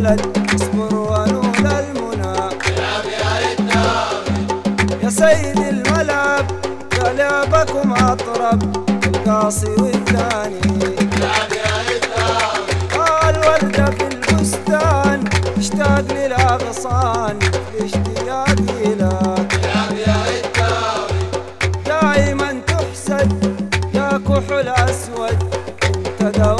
البلد اصبر ونول المنى. العب يا للدار يا سيد الملعب يا لعبكم أطرب. القاصي والثاني العب يا للدار الوردة في البستان اشتاق للأغصان. اشتياقي لك العب يا للدار دايما تحسد يا كحل أسود. انت دوام